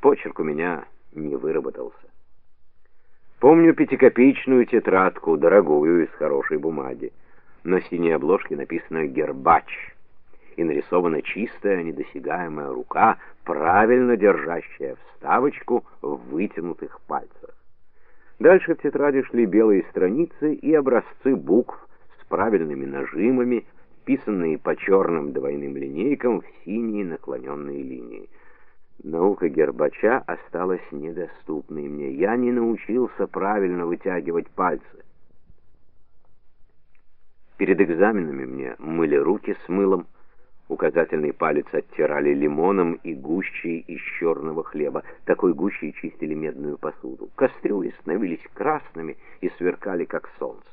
Почерк у меня не выработался. Помню пятикопеечную тетрадку, дорогую, из хорошей бумаги. На синей обложке написано «Гербач» и нарисована чистая, недосягаемая рука, правильно держащая вставочку в вытянутых пальцах. Дальше в тетради шли белые страницы и образцы букв с правильными нажимами, писанные по черным двойным линейкам в синие наклоненные линии. Наука Гербача осталась недоступной мне. Я не научился правильно вытягивать пальцы. Перед экзаменами мне мыли руки с мылом, Указательный палец оттирали лимоном и гущей из черного хлеба. Такой гущей чистили медную посуду. Кастрюли становились красными и сверкали, как солнце.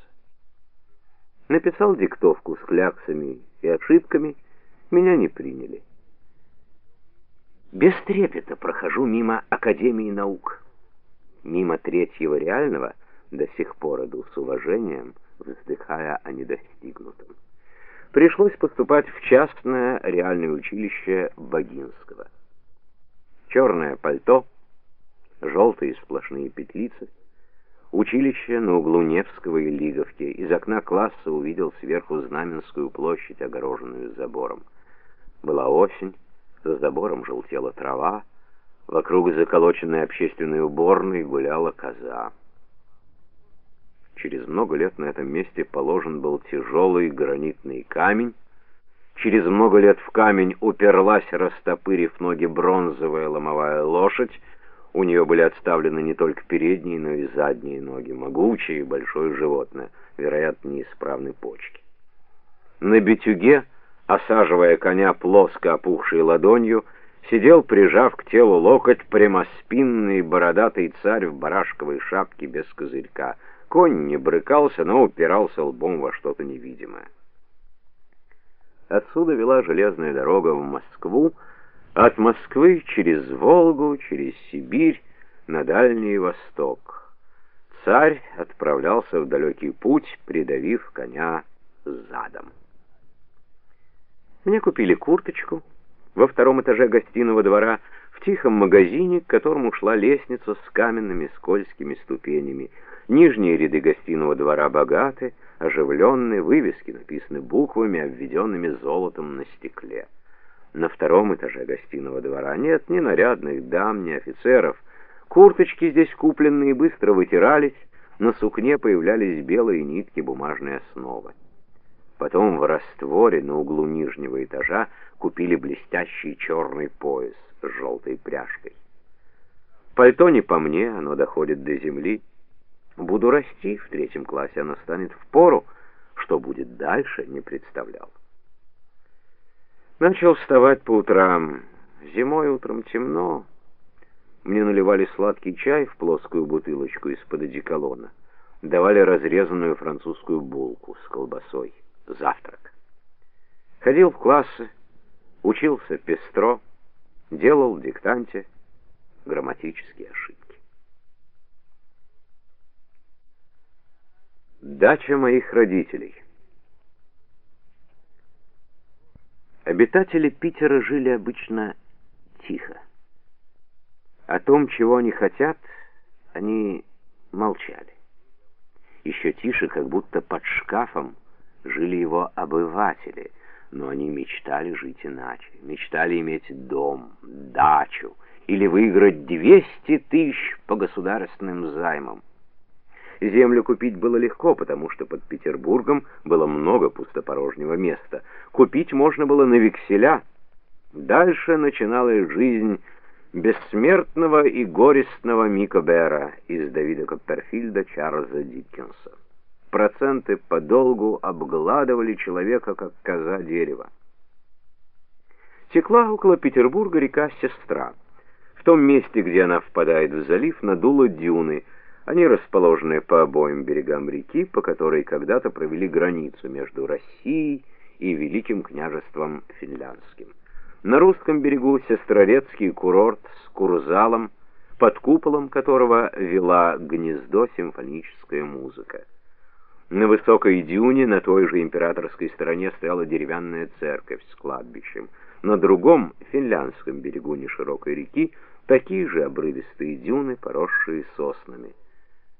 Написал диктовку с кляксами и ошибками. Меня не приняли. Без трепета прохожу мимо Академии наук. Мимо третьего реального до сих пор иду с уважением, вздыхая о недостигнутом пришлось поступать в частное реальное училище Богинского. Черное пальто, желтые сплошные петлицы. Училище на углу Невского и Лиговки. Из окна класса увидел сверху Знаменскую площадь, огороженную забором. Была осень, за забором желтела трава, вокруг заколоченной общественной уборной гуляла коза. Через много лет на этом месте положен был тяжелый гранитный камень. Через много лет в камень уперлась, растопырив ноги, бронзовая ломовая лошадь. У нее были отставлены не только передние, но и задние ноги, могучее и большое животное, вероятно, неисправной почки. На битюге, осаживая коня плоско опухшей ладонью, сидел, прижав к телу локоть, прямоспинный бородатый царь в барашковой шапке без козырька — Конь не брыкался, но упирался лбом во что-то невидимое. Отсюда вела железная дорога в Москву, от Москвы через Волгу, через Сибирь на Дальний Восток. Царь отправлялся в далекий путь, придавив коня задом. Мне купили курточку во втором этаже гостиного двора в тихом магазине, к которому шла лестница с каменными скользкими ступенями. Нижние ряды гостиного двора богаты, оживленные, вывески написаны буквами, обведенными золотом на стекле. На втором этаже гостиного двора нет ни нарядных дам, ни офицеров. Курточки здесь купленные быстро вытирались, на сукне появлялись белые нитки бумажной основы. Потом в растворе на углу нижнего этажа купили блестящий черный пояс с желтой пряжкой. Пальто не по мне, оно доходит до земли. Буду расти в третьем классе, она станет в пору. Что будет дальше, не представлял. Начал вставать по утрам. Зимой утром темно. Мне наливали сладкий чай в плоскую бутылочку из-под одеколона. Давали разрезанную французскую булку с колбасой. Завтрак. Ходил в классы, учился пестро, делал в диктанте грамматические ошибки. Дача моих родителей. Обитатели Питера жили обычно тихо. О том, чего они хотят, они молчали. Еще тише, как будто под шкафом, жили его обыватели, но они мечтали жить иначе. Мечтали иметь дом, дачу или выиграть 200 тысяч по государственным займам. Землю купить было легко, потому что под Петербургом было много пустопорожнего места. Купить можно было на векселя. Дальше начиналась жизнь бессмертного и горестного Мика Бера из Давида Копперфильда Чарльза Диккенса. Проценты подолгу обгладывали человека, как коза дерева. Текла около Петербурга река Сестра. В том месте, где она впадает в залив, надуло дюны — они расположены по обоим берегам реки, по которой когда-то провели границу между Россией и Великим княжеством Финляндским. На русском берегу Сестрорецкий курорт с курзалом, под куполом которого вела гнездо симфоническая музыка. На высокой дюне на той же императорской стороне стояла деревянная церковь с кладбищем. На другом, финляндском берегу неширокой реки, такие же обрывистые дюны, поросшие соснами.